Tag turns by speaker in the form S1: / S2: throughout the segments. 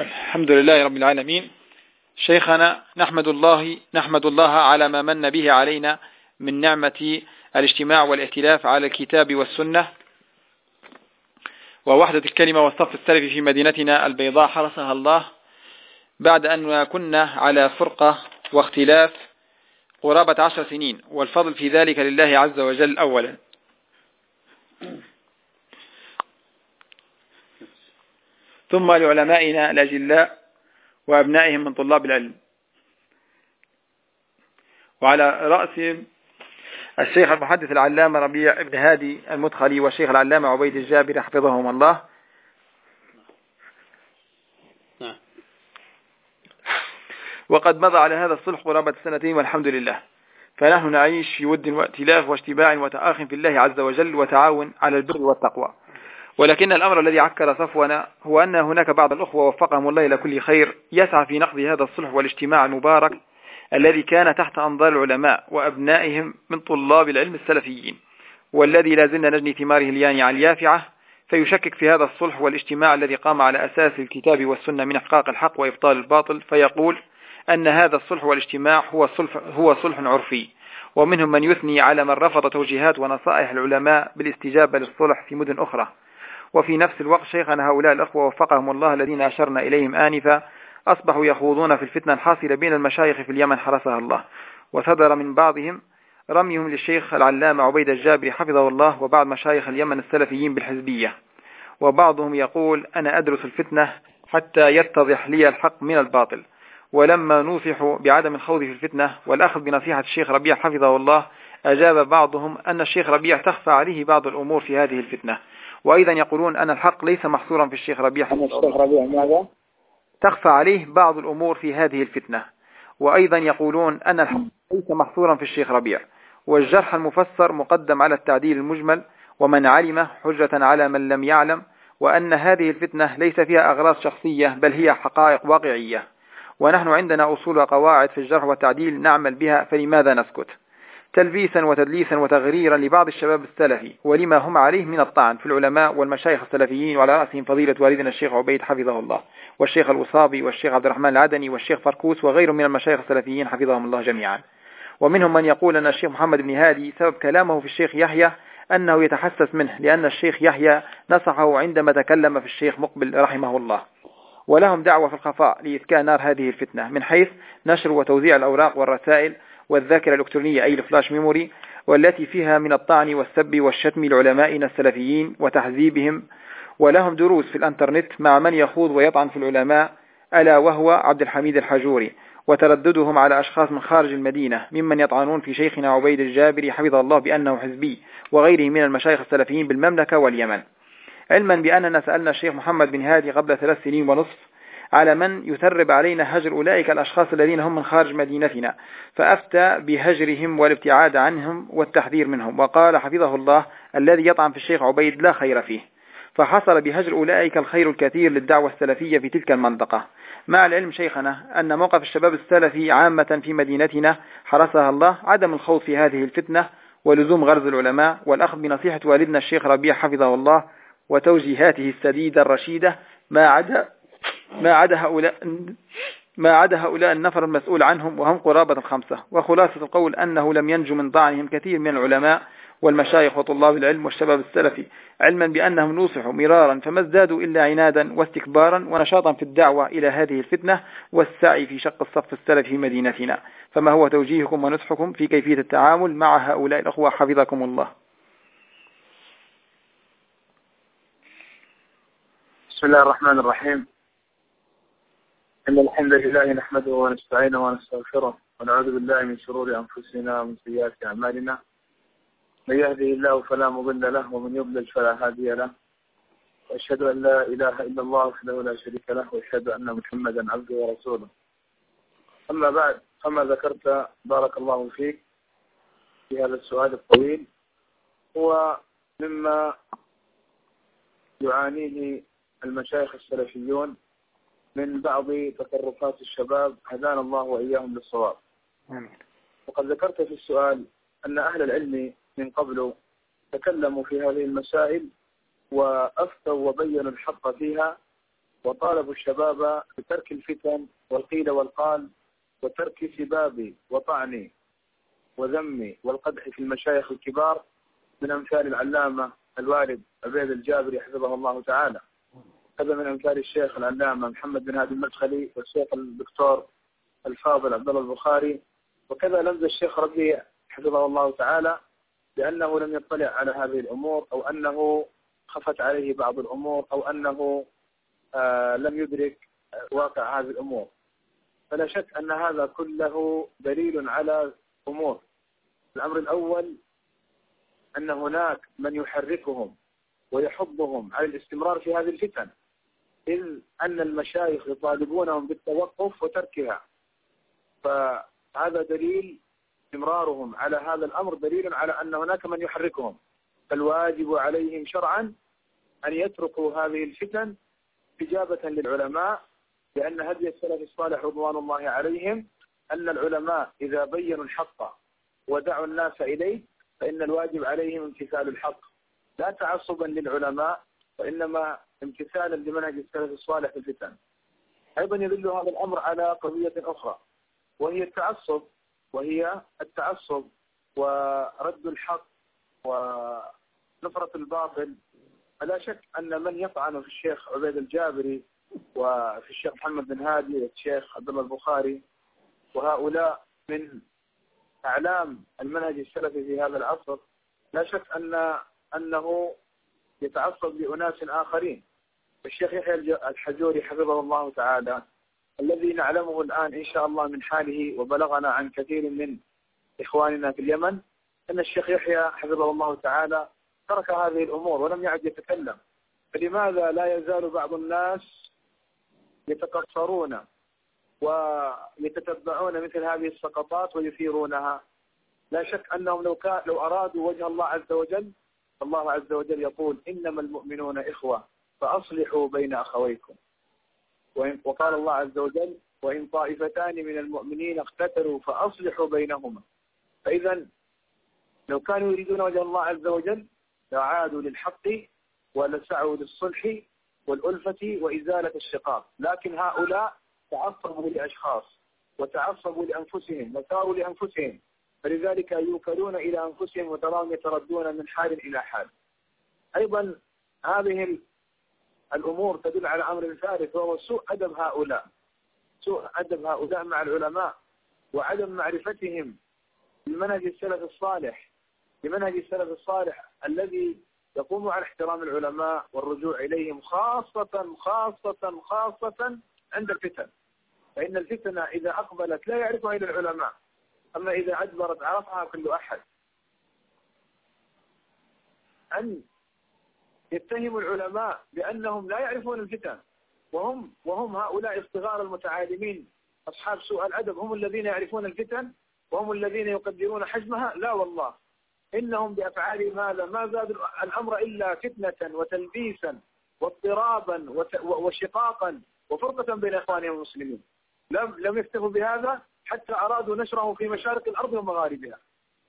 S1: الحمد لله رب العالمين. شيخنا نحمد الله نحمد الله على ما من به علينا من نعمة الاجتماع والائتلاف على الكتاب والسنة. ووحدة الكلمة والصف السلفي في مدينتنا البيضاء حرسها الله. بعد أن كنا على فرقة واختلاف قرابة عشر سنين والفضل في ذلك لله عز وجل أولا. ثم لعلمائنا الأجلاء وأبنائهم من طلاب العلم. وعلى رأسهم الشيخ المحدث العلامة ربيع ابن هادي المدخلي والشيخ العلامة عبيد الجابر حفظهم الله. نعم. وقد مضى على هذا الصلح قرابة سنتين والحمد لله. فنحن نعيش في ود وائتلاف واشتباع وتآخ في الله عز وجل وتعاون على البر والتقوى. ولكن الأمر الذي عكر صفونا هو أن هناك بعض الأخوة وفقهم الله إلى كل خير يسعى في نقض هذا الصلح والاجتماع المبارك الذي كان تحت أنظار العلماء وأبنائهم من طلاب العلم السلفيين. والذي لا زلنا نجني ثماره اليانعة اليافعة فيشكك في هذا الصلح والاجتماع الذي قام على أساس الكتاب والسنة من إحقاق الحق وإبطال الباطل فيقول أن هذا الصلح والاجتماع هو صلح, هو صلح عرفي. ومنهم من يثني على من رفض توجيهات ونصائح العلماء بالاستجابة للصلح في مدن أخرى. وفي نفس الوقت شيخنا هؤلاء الأخوة وفقهم الله الذين أشرنا إليهم آنفا أصبحوا يخوضون في الفتنة الحاصلة بين المشايخ في اليمن حرسها الله. وصدر من بعضهم رميهم للشيخ العلامة عبيد الجابري حفظه الله وبعض مشايخ اليمن السلفيين بالحزبية. وبعضهم يقول أنا أدرس الفتنة حتى يتضح لي الحق من الباطل. ولما نوصح بعدم الخوض في الفتنة والأخذ بنصيحة الشيخ ربيع حفظه الله أجاب بعضهم أن الشيخ ربيع تخفى عليه بعض الأمور في هذه الفتنة. وأيضا يقولون أن الحق ليس محصورا في الشيخ ربيع الشيخ ربيع ماذا؟ تخفى عليه بعض الأمور في هذه الفتنة. وأيضا يقولون أن الحق ليس محصورا في الشيخ ربيع. والجرح المفسر مقدم على التعديل المجمل ومن علم حجة على من لم يعلم وأن هذه الفتنة ليس فيها أغراض شخصية بل هي حقائق واقعية. ونحن عندنا أصول وقواعد في الجرح والتعديل نعمل بها فلماذا نسكت؟ تلبيسا وتدليسا وتغريرا لبعض الشباب السلفي ولما هم عليه من الطعن في العلماء والمشايخ السلفيين وعلى رأسهم فضيلة والدنا الشيخ عبيد حفظه الله والشيخ الوصابي والشيخ عبد الرحمن العدني والشيخ فركوس وغيرهم من المشايخ السلفيين حفظهم الله جميعا. ومنهم من يقول أن الشيخ محمد بن هادي سبب كلامه في الشيخ يحيى أنه يتحسس منه لأن الشيخ يحيى نصحه عندما تكلم في الشيخ مقبل رحمه الله. ولهم دعوة في الخفاء لإسكان نار هذه الفتنة من حيث نشر وتوزيع الأوراق والرسائل والذاكرة الإلكترونية أي ال flash memory والتي فيها من الطعن والسب والشتم لعلمائنا السلفيين وتحزيبهم ولهم دروس في الإنترنت مع من يخوض ويطعن في العلماء ألا وهو عبد الحميد الحجوري. وترددهم على أشخاص من خارج المدينة ممن يطعنون في شيخنا عبيد الجابري حفظه الله بأنه حزبي وغيره من المشايخ السلفيين بالمملكة واليمن. علما بأننا سألنا الشيخ محمد بن هادي قبل ثلاث سنين ونصف على من يثرب علينا هجر أولئك الأشخاص الذين هم من خارج مدينتنا. فأفتى بهجرهم والابتعاد عنهم والتحذير منهم. وقال حفظه الله الذي يطعن في الشيخ عبيد لا خير فيه. فحصل بهجر أولئك الخير الكثير للدعوة السلفية في تلك المنطقة. مع العلم شيخنا أن موقف الشباب السلفي عامة في مدينتنا حرسها الله عدم الخوض في هذه الفتنة ولزوم غرز العلماء والأخذ بنصيحة والدنا الشيخ ربيع حفظه الله وتوجيهاته السديدة الرشيدة ما عدا ما عدا هؤلاء ما عدا هؤلاء النفر المسؤول عنهم وهم قرابة الخمسة وخلاصة القول أنه لم ينجو من ضعنهم كثير من العلماء والمشايخ وطلاب العلم والشباب السلفي علما بأنهم نوصحوا مرارا فما ازدادوا إلا عنادا واستكبارا ونشاطا في الدعوة إلى هذه الفتنة والسعي في شق الصف السلفي في مدينتنا. فما هو توجيهكم ونصحكم في كيفية التعامل مع هؤلاء الأخوة؟ حفظكم الله.
S2: بسم الله الرحمن الرحيم. إن الحمد لله نحمده ونستعينه ونستغفره ونعوذ بالله من شرور أنفسنا ومن سيئات أعمالنا. من يهده الله فلا مضل له ومن يضلل فلا هادي له. وأشهد أن لا إله إلا الله وحده لا شريك له وأشهد أن محمدا عبده ورسوله. أما بعد كما ذكرت بارك الله فيك في هذا السؤال الطويل هو مما يعانيه المشايخ السلفيون من بعض تصرفات الشباب هدانا الله وإياهم للصواب وقد ذكرت في السؤال أن أهل العلم من قبل تكلموا في هذه المسائل وأفتوا وبينوا الحق فيها وطالبوا الشباب بترك الفتن والقيل والقال وترك سبابي وطعني وذمي والقدح في المشايخ الكبار من أمثال العلامة الوالد عبيد الجابري حفظه الله تعالى. هذا من أمثال الشيخ العلامة محمد بن هادي المدخلي والشيخ الدكتور الفاضل عبد الله البخاري. وكذا لمز الشيخ ربيع حفظه الله تعالى لأنه لم يطلع على هذه الأمور أو أنه خفت عليه بعض الأمور أو أنه آه لم يدرك واقع هذه الأمور. فلا شك أن هذا كله دليل على أمور. الأمر الأول أن هناك من يحركهم. ويحضهم على الاستمرار في هذه الفتن إذ أن المشايخ يطالبونهم بالتوقف وتركها. فهذا دليل استمرارهم على هذا الأمر دليل على أن هناك من يحركهم. فالواجب عليهم شرعا أن يتركوا هذه الفتن إجابة للعلماء لأن هدي السلف الصالح رضوان الله عليهم أن العلماء إذا بينوا الحق ودعوا الناس إليه فإن الواجب عليهم امتثال الحق. لا تعصبا للعلماء وإنما امتثالا لمنهج السلف الصالح في الفتن. أيضا يدل هذا الأمر على قضية أخرى وهي التعصب وهي التعصب ورد الحق ونفرة الباطل. فلا شك أن من يطعن في الشيخ عبيد الجابري وفي الشيخ محمد بن هادي والشيخ عبد الله البخاري وهؤلاء من أعلام المنهج السلفي في هذا العصر لا شك أن أنه يتعصب لأناس آخرين. الشيخ يحيى الحجوري حفظه الله تعالى الذي نعلمه الآن إن شاء الله من حاله وبلغنا عن كثير من إخواننا في اليمن أن الشيخ يحيى حفظه الله تعالى ترك هذه الأمور ولم يعد يتكلم. فلماذا لا يزال بعض الناس يتقصرون ويتتبعون مثل هذه السقطات ويثيرونها؟ لا شك أنهم لو, لو أرادوا وجه الله عز وجل الله عز وجل يقول إنما المؤمنون إخوة فأصلحوا بين أخويكم. وقال الله عز وجل وإن طائفتان من المؤمنين اقتتلوا فأصلحوا بينهما. فإذا لو كانوا يريدون وجه الله عز وجل لعادوا للحق ولسعوا للصلح والألفة وإزالة الشقاق. لكن هؤلاء تعصبوا لأشخاص وتعصبوا لأنفسهم وساروا لأنفسهم. فلذلك يوكلون إلى أنفسهم وتراهم يتردون من حال إلى حال. أيضا هذه الأمور تدل على أمر ثالث وهو سوء أدب هؤلاء. سوء أدب هؤلاء مع العلماء وعدم معرفتهم بمنهج السلف الصالح بمنهج السلف الصالح الذي يقوم على احترام العلماء والرجوع إليهم خاصة خاصة خاصة عند الفتن. فإن الفتنة إذا أقبلت لا يعرفها إلا العلماء. أما إذا أدبرت عرفها كل أحد. أن يتهم العلماء بأنهم لا يعرفون الفتن. وهم وهم هؤلاء الصغار المتعالمين أصحاب سوء الأدب هم الذين يعرفون الفتن وهم الذين يقدرون حجمها؟ لا والله. إنهم بأفعالهم هذا ما زاد الأمر إلا فتنة وتلبيسا واضطرابا وشقاقا وفرقة بين إخوانهم المسلمين لم لم يكتفوا بهذا؟ حتى أرادوا نشره في مشارق الأرض ومغاربها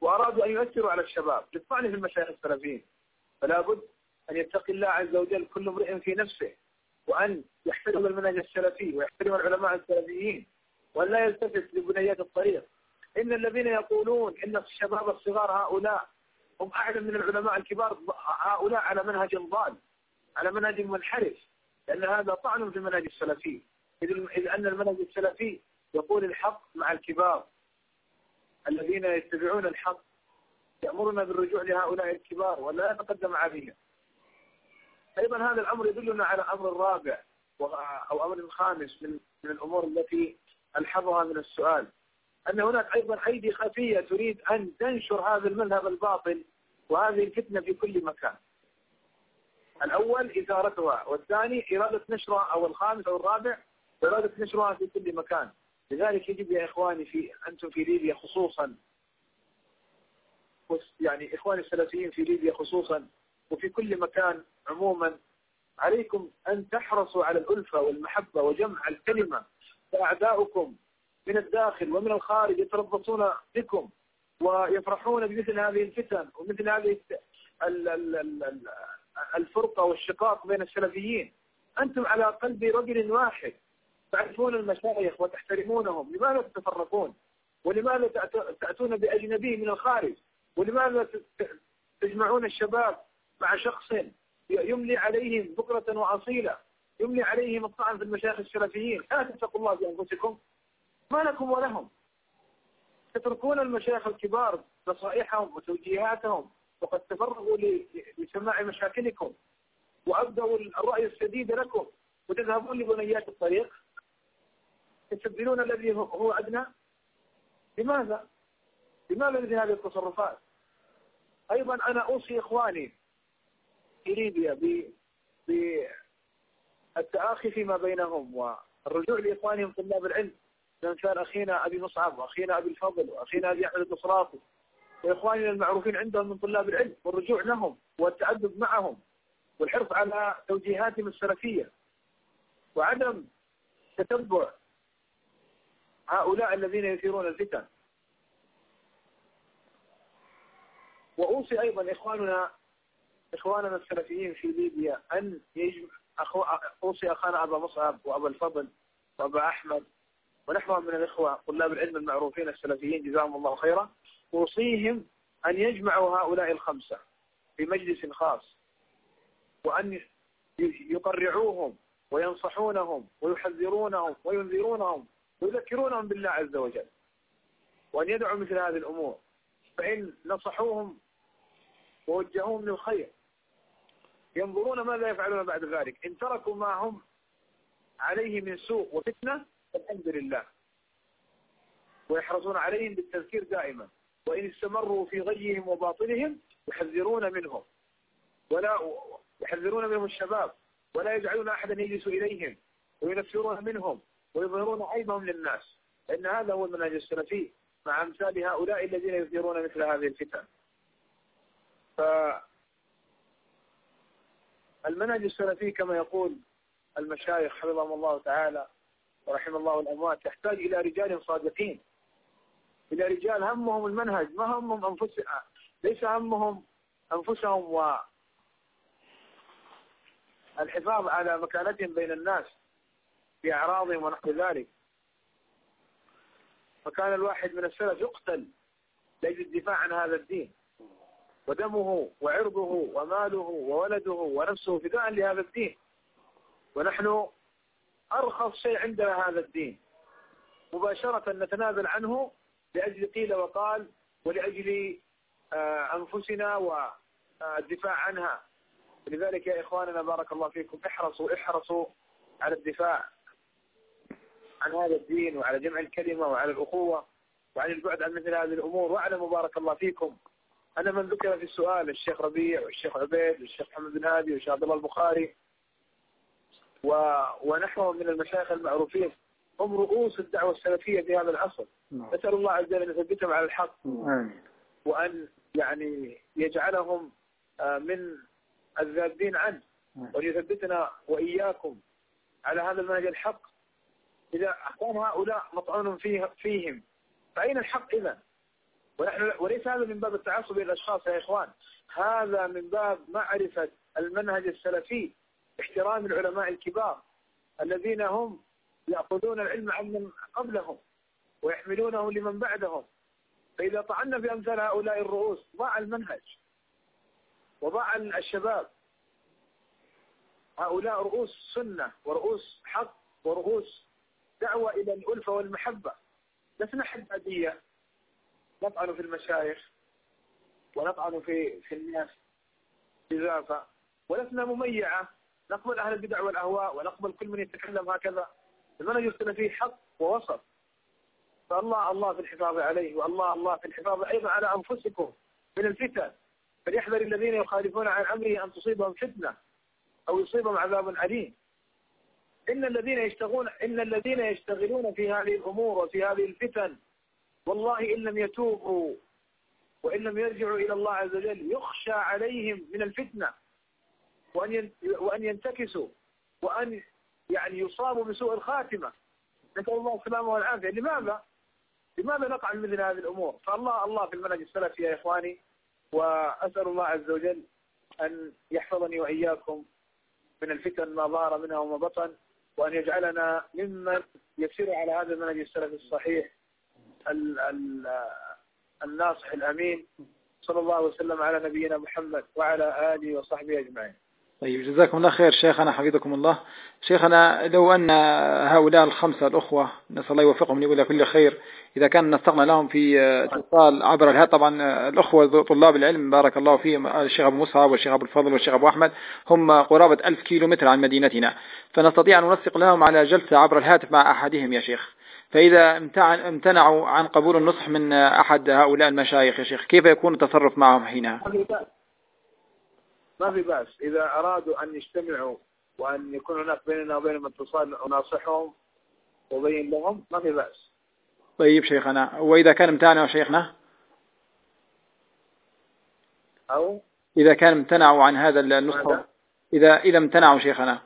S2: وأرادوا أن يؤثروا على الشباب. للطعن في المشايخ السلفيين. فلا بد أن يتقي الله عز وجل كل امرئ في نفسه وأن يحترم المنهج السلفي ويحترم العلماء السلفيين وأن لا يلتفت لبنيات الطريق. إن الذين يقولون إن الشباب الصغار هؤلاء هم أعلم من العلماء الكبار هؤلاء على منهج ضال على منهج منحرف لأن هذا طعن في المنهج السلفي. إذ أن المنهج السلفي يقول الحق مع الكبار الذين يتبعون الحق يأمرنا بالرجوع لهؤلاء الكبار ولا نتقدم عليهم. أيضا هذا الأمر يدلنا على أمر رابع أو أمر خامس من, من الأمور التي ألحظها من السؤال. أن هناك أيضا أيدي خفية تريد أن تنشر هذا المذهب الباطل وهذه الفتنة في كل مكان. الأول إثارتها والثاني إرادة نشرها أو الخامس أو الرابع إرادة نشرها في كل مكان. لذلك يجب يا إخواني في أنتم في ليبيا خصوصا يعني إخواني السلفيين في ليبيا خصوصا وفي كل مكان عموما عليكم أن تحرصوا على الألفة والمحبة وجمع الكلمة فأعداؤكم من الداخل ومن الخارج يتربصون بكم ويفرحون بمثل هذه الفتن ومثل هذه الفرقة والشقاق بين السلفيين. أنتم على قلب رجل واحد. تعرفون المشايخ وتحترمونهم لماذا تتفرقون؟ ولماذا تأتون بأجنبي من الخارج؟ ولماذا تجمعون الشباب مع شخص يملي عليهم بكرة وأصيلة يملي عليهم الطعن في المشايخ السلفيين ألا تتقوا الله بأنفسكم ما لكم ولهم. تتركون المشايخ الكبار نصائحهم وتوجيهاتهم وقد تفرغوا لسماع مشاكلكم وأبدوا الرأي السديد لكم وتذهبون لبنيات الطريق. تستبدلون الذي هو أدنى لماذا؟ لماذا مثل هذه التصرفات؟ أيضا أنا أوصي إخواني في ليبيا بالتآخي فيما بينهم والرجوع لإخوانهم طلاب العلم كان أخينا أبي مصعب وأخينا أبي الفضل وأخينا أبي أحمد النصرافي وإخواننا المعروفين عندهم من طلاب العلم والرجوع لهم والتأدب معهم والحرص على توجيهاتهم السلفية وعدم تتبع هؤلاء الذين يثيرون الفتن. وأوصي أيضا إخواننا إخواننا السلفيين في ليبيا أن يجمع أخو... أوصي أخانا أبا مصعب وأبا الفضل وأبا أحمد ونحوهم من الإخوة طلاب العلم المعروفين السلفيين جزاهم الله خيرا. أوصيهم أن يجمعوا هؤلاء الخمسة في مجلس خاص وأن يقرعوهم وينصحونهم ويحذرونهم وينذرونهم ويذكرونهم بالله عز وجل. وأن يدعوا مثل هذه الأمور. فإن نصحوهم ووجهوهم للخير. ينظرون ماذا يفعلون بعد ذلك. إن تركوا ما هم عليه من سوء وفتنة فالحمد لله. ويحرصون عليهم بالتذكير دائما. وإن استمروا في غيهم وباطلهم يحذرون منهم. ولا يحذرون منهم الشباب. ولا يجعلون أحدا يجلس إليهم. وينفرون منهم. ويظهرون عيبهم للناس. لأن هذا هو المنهج السلفي مع أمثال هؤلاء الذين يثيرون مثل هذه الفتن. فالمنهج السلفي كما يقول المشايخ حفظهم الله تعالى ورحم الله الأموات يحتاج إلى رجال صادقين. إلى رجال همهم المنهج ما همهم أنفسهم. ليس همهم أنفسهم و الحفاظ على مكانتهم بين الناس. في أعراضهم ونحو ذلك. فكان الواحد من السلف يقتل لأجل الدفاع عن هذا الدين. ودمه وعرضه وماله وولده ونفسه فداء لهذا الدين. ونحن أرخص شيء عندنا هذا الدين. مباشرة نتنازل عنه لأجل قيل وقال ولأجل آه، أنفسنا والدفاع عنها. لذلك يا إخواننا بارك الله فيكم احرصوا احرصوا على الدفاع. عن هذا الدين وعلى جمع الكلمة وعلى الأخوة وعن البعد عن مثل هذه الأمور. واعلموا بارك الله فيكم. أنا من ذكر في السؤال الشيخ ربيع والشيخ عبيد والشيخ محمد بن هادي والشيخ عبد الله البخاري و... ونحوهم من المشايخ المعروفين. هم رؤوس الدعوة السلفية في هذا العصر. نعم. نسأل الله عز وجل أن يثبتهم على الحق. وأن يعني يجعلهم آه، من الذابين عنه. وأن يثبتنا وإياكم على هذا المنهج الحق. إذا كان هؤلاء مطعون فيه فيهم. فأين الحق إذا؟ ونحن وليس هذا من باب التعصب للأشخاص يا إخوان. هذا من باب معرفة المنهج السلفي احترام العلماء الكبار الذين هم يأخذون العلم عن من قبلهم ويحملونه لمن بعدهم. فإذا طعنا في أمثال هؤلاء الرؤوس ضاع المنهج وضاع الشباب. هؤلاء رؤوس سنة ورؤوس حق ورؤوس دعوة إلى الألفة والمحبة. لسنا حدادية نطعن في المشايخ ونطعن في في الناس بزافة ولسنا مميعة. نقبل أهل البدع والأهواء ونقبل كل من يتكلم هكذا. المنهج السلفي حق ووسط فالله الله في الحفاظ عليه والله الله في الحفاظ أيضا على أنفسكم من الفتن. فليحذر الذين يخالفون عن أمره أن تصيبهم فتنة أو يصيبهم عذاب أليم. إن الذين يشتغلون إن الذين يشتغلون في هذه الأمور وفي هذه الفتن والله إن لم يتوبوا وإن لم يرجعوا إلى الله عز وجل يخشى عليهم من الفتنة وأن وأن ينتكسوا وأن يعني يصابوا بسوء الخاتمة. نسأل الله السلامة والعافية. لماذا؟ لماذا نقع مثل هذه الأمور؟ فالله الله في المنهج السلفي يا إخواني وأسأل الله عز وجل أن يحفظني وإياكم من الفتن ما ظهر منها وما بطن. وأن يجعلنا ممن يسير على هذا المنهج السلف الصحيح ال ال الناصح الأمين صلى الله وسلم على نبينا محمد وعلى آله وصحبه أجمعين.
S1: طيب جزاكم الله خير شيخنا حفظكم الله. شيخنا لو أن هؤلاء الخمسة الأخوة نسأل الله يوفقهم لكل كل خير. إذا كان نستغنى لهم في اتصال عبر الهاتف طبعا الأخوة طلاب العلم بارك الله فيهم الشيخ أبو مصعب والشيخ أبو الفضل والشيخ أبو أحمد هم قرابة ألف كيلو متر عن مدينتنا. فنستطيع أن ننسق لهم على جلسة عبر الهاتف مع أحدهم يا شيخ. فإذا امتنعوا عن قبول النصح من أحد هؤلاء المشايخ يا شيخ كيف يكون التصرف معهم حينها؟
S2: ما في بأس. إذا أرادوا أن يجتمعوا وأن يكون هناك بيننا وبينهم اتصال أناصحهم وبين لهم ما في بأس.
S1: طيب شيخنا وإذا كان امتنعوا شيخنا؟
S2: أو؟
S1: إذا كان امتنعوا عن هذا النصح؟ إذا إذا امتنعوا شيخنا.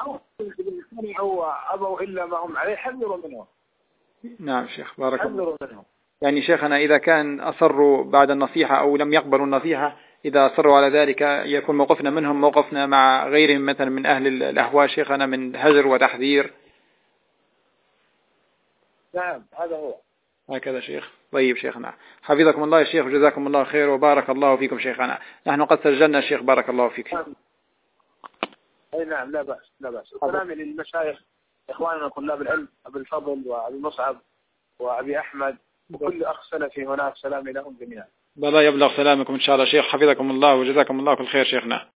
S2: أو امتنعوا أبوا إلا ما هم عليه حذروا منهم.
S1: نعم شيخ بارك الله
S2: حذروا منهم.
S1: يعني شيخنا إذا كان أصروا بعد النصيحة أو لم يقبلوا النصيحة إذا أصروا على ذلك يكون موقفنا منهم موقفنا مع غيرهم مثلا من أهل الأهواء شيخنا من هجر وتحذير.
S2: نعم هذا هو.
S1: هكذا شيخ. طيب شيخنا. حفظكم الله يا شيخ وجزاكم الله خير وبارك الله فيكم شيخنا. نحن قد سجلنا الشيخ بارك الله فيك.
S2: نعم. أي نعم لا بأس لا بأس. سلامي للمشايخ إخواننا طلاب العلم أبي الفضل وأبي مصعب وأبي أحمد وكل أخ سلفي هناك سلامي لهم جميعا.
S1: بلا يبلغ سلامكم إن شاء الله شيخ حفظكم الله وجزاكم الله كل خير شيخنا